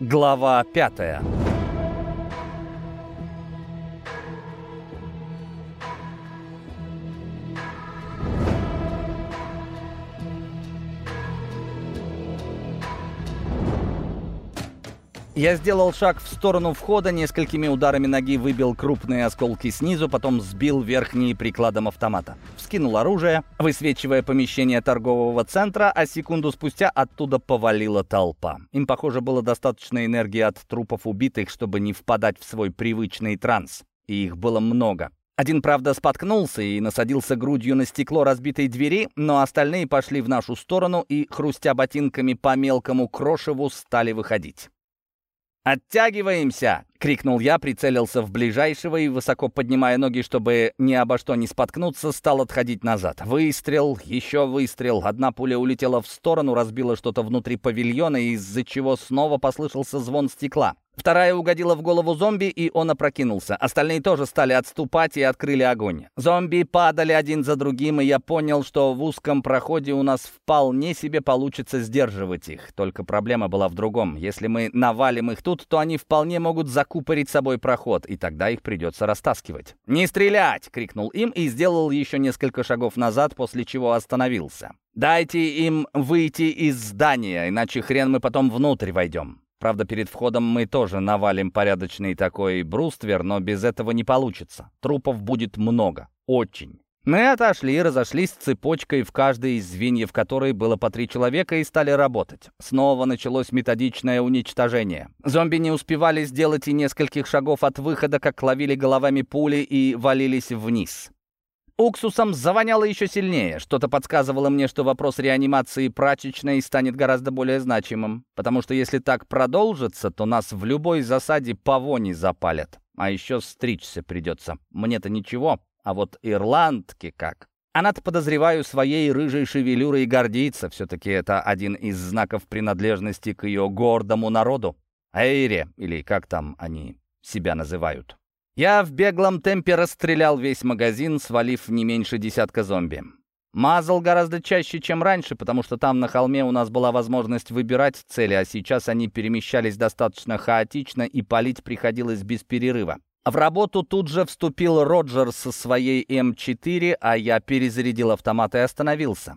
Глава пятая Я сделал шаг в сторону входа, несколькими ударами ноги выбил крупные осколки снизу, потом сбил верхние прикладом автомата. Вскинул оружие, высвечивая помещение торгового центра, а секунду спустя оттуда повалила толпа. Им, похоже, было достаточно энергии от трупов убитых, чтобы не впадать в свой привычный транс. И их было много. Один, правда, споткнулся и насадился грудью на стекло разбитой двери, но остальные пошли в нашу сторону и, хрустя ботинками по мелкому крошеву, стали выходить. «Оттягиваемся!» — крикнул я, прицелился в ближайшего и, высоко поднимая ноги, чтобы ни обо что не споткнуться, стал отходить назад. Выстрел, еще выстрел. Одна пуля улетела в сторону, разбила что-то внутри павильона, из-за чего снова послышался звон стекла. Вторая угодила в голову зомби, и он опрокинулся. Остальные тоже стали отступать и открыли огонь. Зомби падали один за другим, и я понял, что в узком проходе у нас вполне себе получится сдерживать их. Только проблема была в другом. Если мы навалим их тут, то они вполне могут закупорить собой проход, и тогда их придется растаскивать. «Не стрелять!» — крикнул им и сделал еще несколько шагов назад, после чего остановился. «Дайте им выйти из здания, иначе хрен мы потом внутрь войдем». Правда, перед входом мы тоже навалим порядочный такой бруствер, но без этого не получится. Трупов будет много. Очень. Мы отошли и разошлись цепочкой в каждой из звеньев которой было по три человека и стали работать. Снова началось методичное уничтожение. Зомби не успевали сделать и нескольких шагов от выхода, как ловили головами пули и валились вниз. Уксусом завоняло еще сильнее. Что-то подсказывало мне, что вопрос реанимации прачечной станет гораздо более значимым. Потому что если так продолжится, то нас в любой засаде по вони запалят. А еще стричься придется. Мне-то ничего, а вот ирландке как. Она-то, подозреваю, своей рыжей шевелюрой гордится. Все-таки это один из знаков принадлежности к ее гордому народу. Эйре, или как там они себя называют. Я в беглом темпе расстрелял весь магазин, свалив не меньше десятка зомби. Мазал гораздо чаще, чем раньше, потому что там на холме у нас была возможность выбирать цели, а сейчас они перемещались достаточно хаотично и палить приходилось без перерыва. В работу тут же вступил Роджер со своей М4, а я перезарядил автомат и остановился.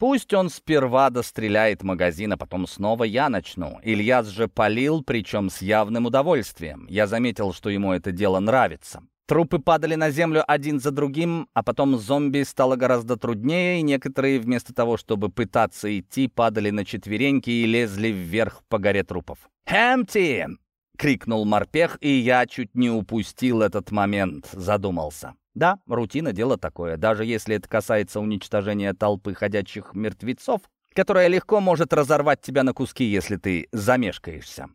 Пусть он сперва достреляет магазин, а потом снова я начну. Ильяс же палил, причем с явным удовольствием. Я заметил, что ему это дело нравится. Трупы падали на землю один за другим, а потом зомби стало гораздо труднее, и некоторые вместо того, чтобы пытаться идти, падали на четвереньки и лезли вверх по горе трупов. «Хэмти!» — крикнул морпех, и я чуть не упустил этот момент, задумался. Да, рутина — дело такое. Даже если это касается уничтожения толпы ходячих мертвецов, которая легко может разорвать тебя на куски, если ты замешкаешься.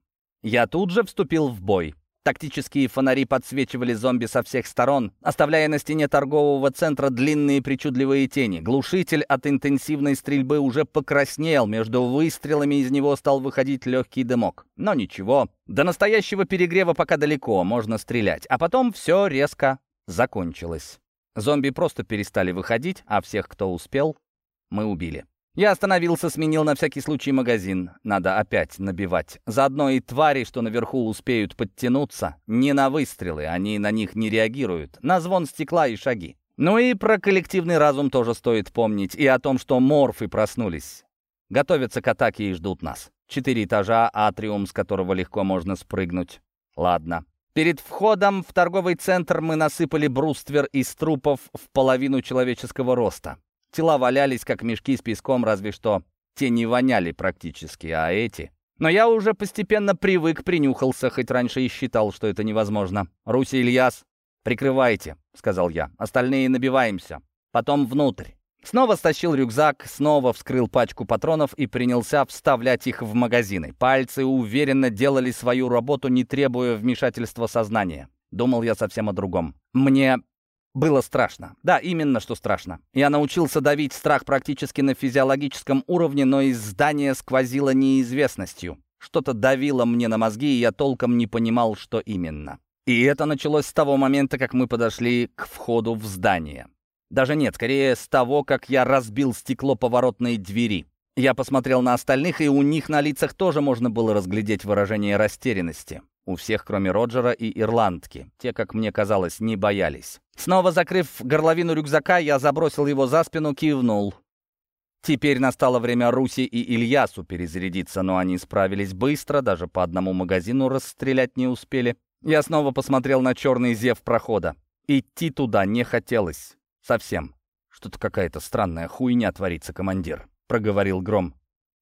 Я тут же вступил в бой. Тактические фонари подсвечивали зомби со всех сторон, оставляя на стене торгового центра длинные причудливые тени. Глушитель от интенсивной стрельбы уже покраснел, между выстрелами из него стал выходить легкий дымок. Но ничего, до настоящего перегрева пока далеко, можно стрелять. А потом все резко закончилось. Зомби просто перестали выходить, а всех, кто успел, мы убили. Я остановился, сменил на всякий случай магазин. Надо опять набивать. Заодно и твари, что наверху успеют подтянуться. Не на выстрелы, они на них не реагируют. На звон стекла и шаги. Ну и про коллективный разум тоже стоит помнить. И о том, что морфы проснулись. Готовятся к атаке и ждут нас. Четыре этажа, атриум, с которого легко можно спрыгнуть. Ладно, Перед входом в торговый центр мы насыпали бруствер из трупов в половину человеческого роста. Тела валялись, как мешки с песком, разве что те не воняли практически, а эти... Но я уже постепенно привык, принюхался, хоть раньше и считал, что это невозможно. «Руси, Ильяс, прикрывайте», — сказал я. «Остальные набиваемся. Потом внутрь». Снова стащил рюкзак, снова вскрыл пачку патронов и принялся вставлять их в магазины. Пальцы уверенно делали свою работу, не требуя вмешательства сознания. Думал я совсем о другом. Мне было страшно. Да, именно что страшно. Я научился давить страх практически на физиологическом уровне, но из здания сквозило неизвестностью. Что-то давило мне на мозги, и я толком не понимал, что именно. И это началось с того момента, как мы подошли к входу в здание. Даже нет, скорее с того, как я разбил стекло поворотной двери. Я посмотрел на остальных, и у них на лицах тоже можно было разглядеть выражение растерянности. У всех, кроме Роджера и ирландки. Те, как мне казалось, не боялись. Снова закрыв горловину рюкзака, я забросил его за спину, кивнул. Теперь настало время Руси и Ильясу перезарядиться, но они справились быстро, даже по одному магазину расстрелять не успели. Я снова посмотрел на черный зев прохода. Идти туда не хотелось. Совсем. Что-то какая-то странная хуйня творится, командир. — проговорил Гром.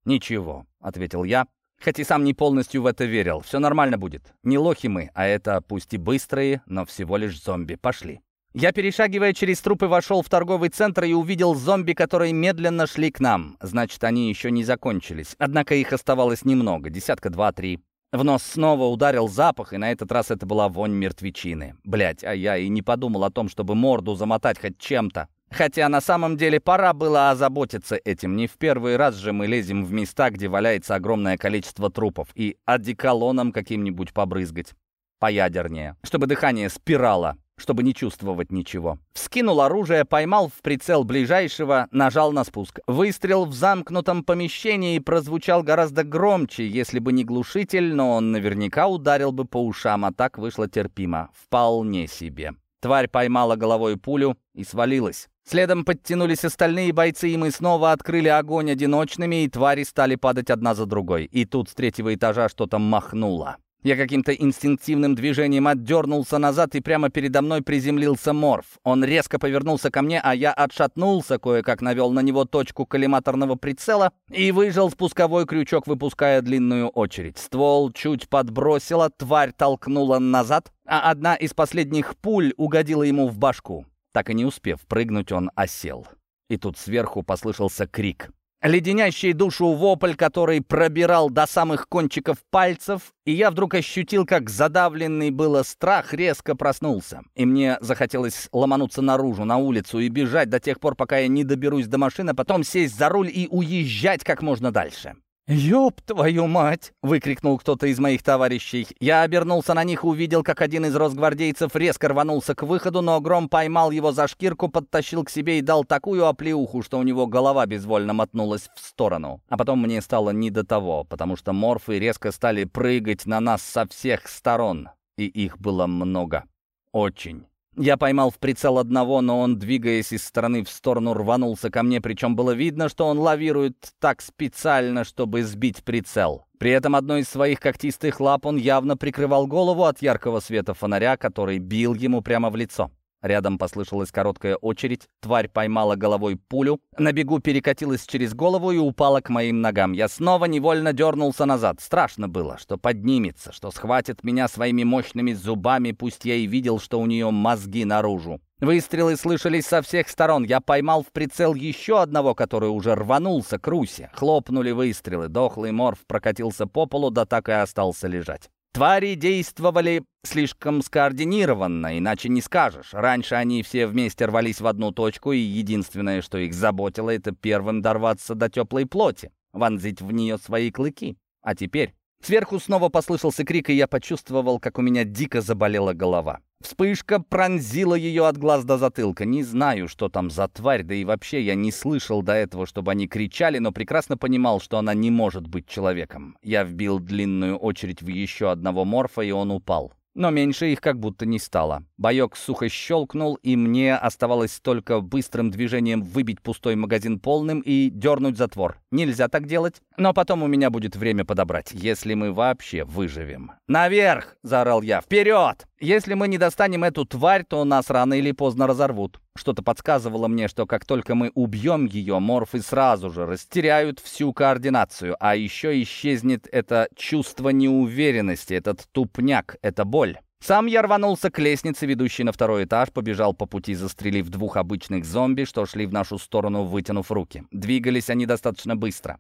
«Ничего», — ответил я, хоть и сам не полностью в это верил. «Все нормально будет. Не лохи мы, а это пусть и быстрые, но всего лишь зомби. Пошли». Я, перешагивая через трупы, вошел в торговый центр и увидел зомби, которые медленно шли к нам. Значит, они еще не закончились. Однако их оставалось немного, десятка два-три. В нос снова ударил запах, и на этот раз это была вонь мертвечины. Блять, а я и не подумал о том, чтобы морду замотать хоть чем-то. Хотя на самом деле пора было озаботиться этим. Не в первый раз же мы лезем в места, где валяется огромное количество трупов, и одеколоном каким-нибудь побрызгать. Поядернее, чтобы дыхание спирало, чтобы не чувствовать ничего. Вскинул оружие, поймал в прицел ближайшего, нажал на спуск. Выстрел в замкнутом помещении прозвучал гораздо громче, если бы не глушитель, но он наверняка ударил бы по ушам, а так вышло терпимо. Вполне себе. Тварь поймала головой пулю и свалилась. Следом подтянулись остальные бойцы, и мы снова открыли огонь одиночными, и твари стали падать одна за другой. И тут с третьего этажа что-то махнуло. Я каким-то инстинктивным движением отдернулся назад, и прямо передо мной приземлился морф. Он резко повернулся ко мне, а я отшатнулся, кое-как навел на него точку коллиматорного прицела и выжал спусковой крючок, выпуская длинную очередь. Ствол чуть подбросила, тварь толкнула назад, а одна из последних пуль угодила ему в башку. Так и не успев прыгнуть, он осел. И тут сверху послышался крик. Леденящий душу вопль, который пробирал до самых кончиков пальцев, и я вдруг ощутил, как задавленный было страх резко проснулся. И мне захотелось ломануться наружу, на улицу и бежать до тех пор, пока я не доберусь до машины, потом сесть за руль и уезжать как можно дальше. «Ёб твою мать!» — выкрикнул кто-то из моих товарищей. Я обернулся на них и увидел, как один из росгвардейцев резко рванулся к выходу, но Гром поймал его за шкирку, подтащил к себе и дал такую оплеуху, что у него голова безвольно мотнулась в сторону. А потом мне стало не до того, потому что морфы резко стали прыгать на нас со всех сторон. И их было много. Очень. Я поймал в прицел одного, но он, двигаясь из стороны в сторону, рванулся ко мне, причем было видно, что он лавирует так специально, чтобы сбить прицел. При этом одной из своих когтистых лап он явно прикрывал голову от яркого света фонаря, который бил ему прямо в лицо. Рядом послышалась короткая очередь, тварь поймала головой пулю, на бегу перекатилась через голову и упала к моим ногам. Я снова невольно дернулся назад. Страшно было, что поднимется, что схватит меня своими мощными зубами, пусть я и видел, что у нее мозги наружу. Выстрелы слышались со всех сторон. Я поймал в прицел еще одного, который уже рванулся к Русе. Хлопнули выстрелы. Дохлый морф прокатился по полу, да так и остался лежать. Твари действовали слишком скоординированно, иначе не скажешь. Раньше они все вместе рвались в одну точку, и единственное, что их заботило, это первым дорваться до теплой плоти, вонзить в нее свои клыки. А теперь Сверху снова послышался крик, и я почувствовал, как у меня дико заболела голова. Вспышка пронзила ее от глаз до затылка. Не знаю, что там за тварь, да и вообще я не слышал до этого, чтобы они кричали, но прекрасно понимал, что она не может быть человеком. Я вбил длинную очередь в еще одного морфа, и он упал. Но меньше их как будто не стало. Боек сухо щелкнул, и мне оставалось только быстрым движением выбить пустой магазин полным и дернуть затвор. Нельзя так делать, но потом у меня будет время подобрать, если мы вообще выживем. «Наверх!» — заорал я. «Вперед!» Если мы не достанем эту тварь, то нас рано или поздно разорвут. Что-то подсказывало мне, что как только мы убьем ее, морфы сразу же растеряют всю координацию, а еще исчезнет это чувство неуверенности, этот тупняк, эта боль. Сам я рванулся к лестнице, ведущей на второй этаж, побежал по пути, застрелив двух обычных зомби, что шли в нашу сторону, вытянув руки. Двигались они достаточно быстро.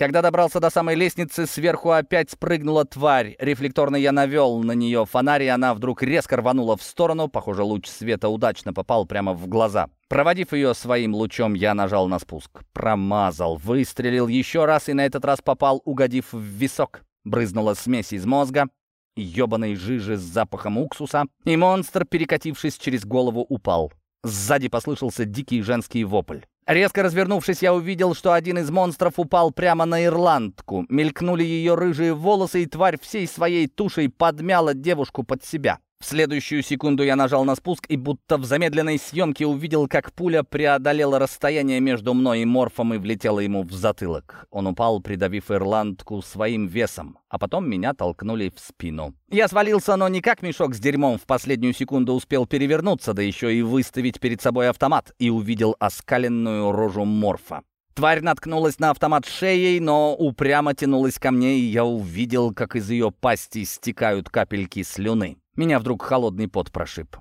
Когда добрался до самой лестницы, сверху опять спрыгнула тварь. Рефлекторно я навел на нее фонарь, и она вдруг резко рванула в сторону. Похоже, луч света удачно попал прямо в глаза. Проводив ее своим лучом, я нажал на спуск. Промазал, выстрелил еще раз и на этот раз попал, угодив в висок. Брызнула смесь из мозга, ебаной жижи с запахом уксуса, и монстр, перекатившись через голову, упал. Сзади послышался дикий женский вопль. Резко развернувшись, я увидел, что один из монстров упал прямо на ирландку. Мелькнули ее рыжие волосы, и тварь всей своей тушей подмяла девушку под себя. В следующую секунду я нажал на спуск и будто в замедленной съемке увидел, как пуля преодолела расстояние между мной и Морфом и влетела ему в затылок. Он упал, придавив ирландку своим весом, а потом меня толкнули в спину. Я свалился, но не как мешок с дерьмом в последнюю секунду успел перевернуться, да еще и выставить перед собой автомат, и увидел оскаленную рожу Морфа. Тварь наткнулась на автомат шеей, но упрямо тянулась ко мне, и я увидел, как из ее пасти стекают капельки слюны. Меня вдруг холодный пот прошиб.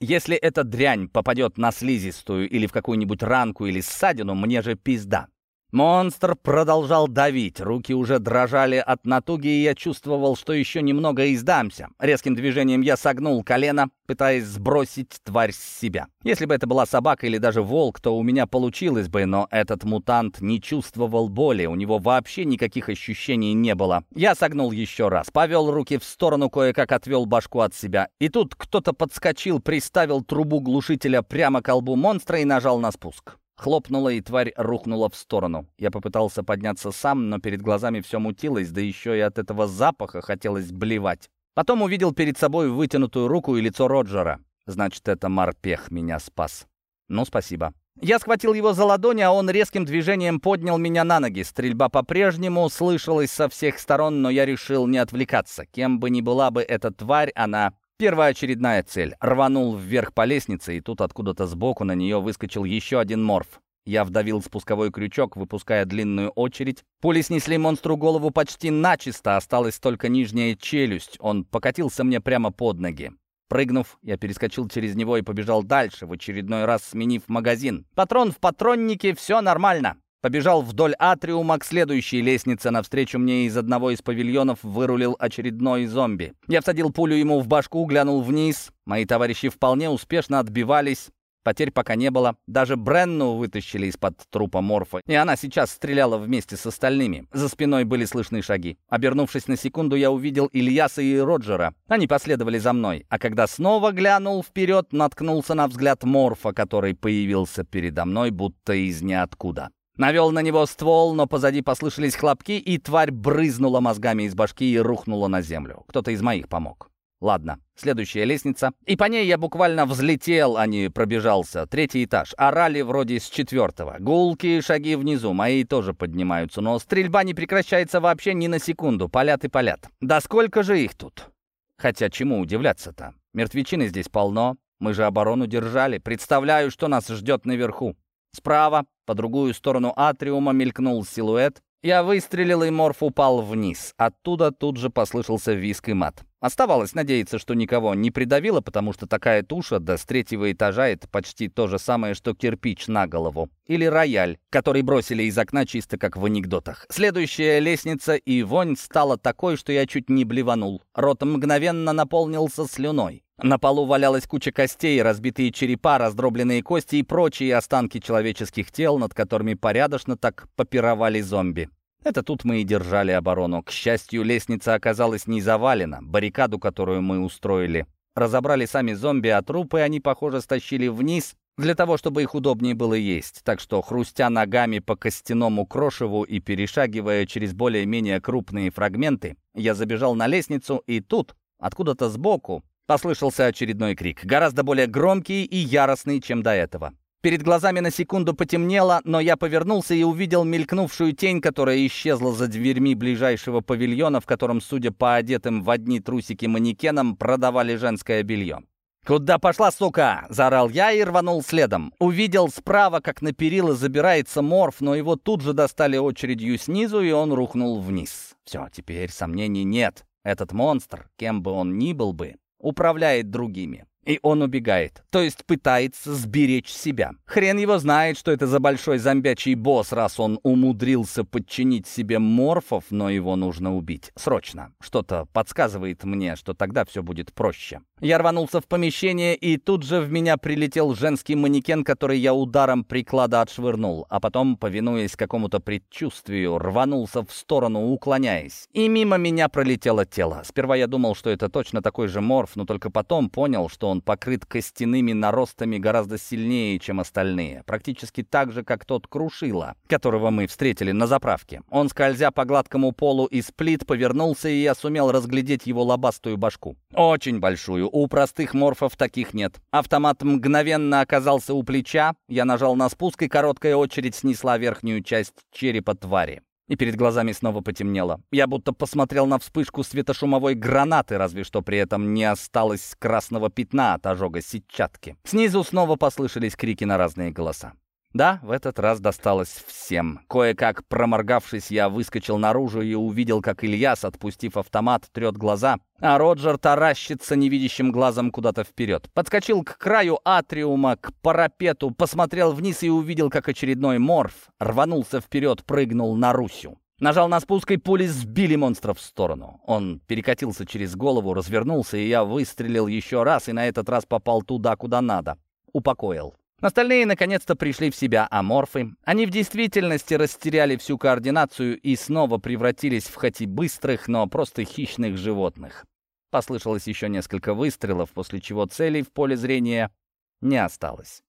Если эта дрянь попадет на слизистую или в какую-нибудь ранку или ссадину, мне же пизда. Монстр продолжал давить, руки уже дрожали от натуги, и я чувствовал, что еще немного и сдамся. Резким движением я согнул колено, пытаясь сбросить тварь с себя. Если бы это была собака или даже волк, то у меня получилось бы, но этот мутант не чувствовал боли, у него вообще никаких ощущений не было. Я согнул еще раз, повел руки в сторону, кое-как отвел башку от себя. И тут кто-то подскочил, приставил трубу глушителя прямо к колбу монстра и нажал на спуск. Хлопнула, и тварь рухнула в сторону. Я попытался подняться сам, но перед глазами все мутилось, да еще и от этого запаха хотелось блевать. Потом увидел перед собой вытянутую руку и лицо Роджера. Значит, это морпех меня спас. Ну, спасибо. Я схватил его за ладони, а он резким движением поднял меня на ноги. Стрельба по-прежнему слышалась со всех сторон, но я решил не отвлекаться. Кем бы ни была бы эта тварь, она Первоочередная цель. Рванул вверх по лестнице, и тут откуда-то сбоку на нее выскочил еще один морф. Я вдавил спусковой крючок, выпуская длинную очередь. Пули снесли монстру голову почти начисто, осталась только нижняя челюсть. Он покатился мне прямо под ноги. Прыгнув, я перескочил через него и побежал дальше, в очередной раз сменив магазин. Патрон в патроннике, все нормально. Побежал вдоль атриума к следующей лестнице. Навстречу мне из одного из павильонов вырулил очередной зомби. Я всадил пулю ему в башку, глянул вниз. Мои товарищи вполне успешно отбивались. Потерь пока не было. Даже Бренну вытащили из-под трупа Морфа, и она сейчас стреляла вместе с остальными. За спиной были слышны шаги. Обернувшись на секунду, я увидел Ильяса и Роджера. Они последовали за мной, а когда снова глянул вперед, наткнулся на взгляд Морфа, который появился передо мной, будто из ниоткуда. Навел на него ствол, но позади послышались хлопки, и тварь брызнула мозгами из башки и рухнула на землю. Кто-то из моих помог. Ладно, следующая лестница. И по ней я буквально взлетел, а не пробежался. Третий этаж. Орали вроде с четвертого. Гулкие шаги внизу. Мои тоже поднимаются. Но стрельба не прекращается вообще ни на секунду. Полят и полят. Да сколько же их тут? Хотя чему удивляться-то? Мертвечины здесь полно. Мы же оборону держали. Представляю, что нас ждет наверху. Справа, по другую сторону атриума, мелькнул силуэт. Я выстрелил, и морф упал вниз. Оттуда тут же послышался виск и мат. Оставалось надеяться, что никого не придавило, потому что такая туша до с третьего этажа — это почти то же самое, что кирпич на голову. Или рояль, который бросили из окна чисто как в анекдотах. Следующая лестница, и вонь стала такой, что я чуть не блеванул. Рот мгновенно наполнился слюной. На полу валялась куча костей, разбитые черепа, раздробленные кости и прочие останки человеческих тел, над которыми порядочно так попировали зомби. Это тут мы и держали оборону. К счастью, лестница оказалась не завалена. Баррикаду, которую мы устроили, разобрали сами зомби, а трупы они, похоже, стащили вниз для того, чтобы их удобнее было есть. Так что, хрустя ногами по костяному крошеву и перешагивая через более-менее крупные фрагменты, я забежал на лестницу, и тут, откуда-то сбоку, Послышался очередной крик, гораздо более громкий и яростный, чем до этого. Перед глазами на секунду потемнело, но я повернулся и увидел мелькнувшую тень, которая исчезла за дверьми ближайшего павильона, в котором, судя по одетым в одни трусики манекенам, продавали женское белье. «Куда пошла, сука?» — заорал я и рванул следом. Увидел справа, как на перила забирается морф, но его тут же достали очередью снизу, и он рухнул вниз. Все, теперь сомнений нет. Этот монстр, кем бы он ни был бы, управляет другими. И он убегает, то есть пытается сберечь себя. Хрен его знает, что это за большой зомбячий босс, раз он умудрился подчинить себе морфов, но его нужно убить. Срочно. Что-то подсказывает мне, что тогда все будет проще. Я рванулся в помещение, и тут же в меня прилетел женский манекен, который я ударом приклада отшвырнул, а потом, повинуясь какому-то предчувствию, рванулся в сторону, уклоняясь. И мимо меня пролетело тело. Сперва я думал, что это точно такой же морф, но только потом понял, что он покрыт костяными наростами гораздо сильнее, чем остальные. Практически так же, как тот Крушила, которого мы встретили на заправке. Он, скользя по гладкому полу из плит, повернулся, и я сумел разглядеть его лобастую башку. Очень большую, у простых морфов таких нет. Автомат мгновенно оказался у плеча. Я нажал на спуск, и короткая очередь снесла верхнюю часть черепа твари. И перед глазами снова потемнело. Я будто посмотрел на вспышку светошумовой гранаты, разве что при этом не осталось красного пятна от ожога сетчатки. Снизу снова послышались крики на разные голоса. Да, в этот раз досталось всем. Кое-как проморгавшись, я выскочил наружу и увидел, как Ильяс, отпустив автомат, трет глаза, а Роджер таращится невидящим глазом куда-то вперед. Подскочил к краю атриума, к парапету, посмотрел вниз и увидел, как очередной морф рванулся вперед, прыгнул на Русю. Нажал на спуск, и пули сбили монстра в сторону. Он перекатился через голову, развернулся, и я выстрелил еще раз, и на этот раз попал туда, куда надо. Упокоил. Остальные наконец-то пришли в себя, а морфы, они в действительности растеряли всю координацию и снова превратились в хоть и быстрых, но просто хищных животных. Послышалось еще несколько выстрелов, после чего целей в поле зрения не осталось.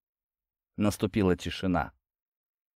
Наступила тишина.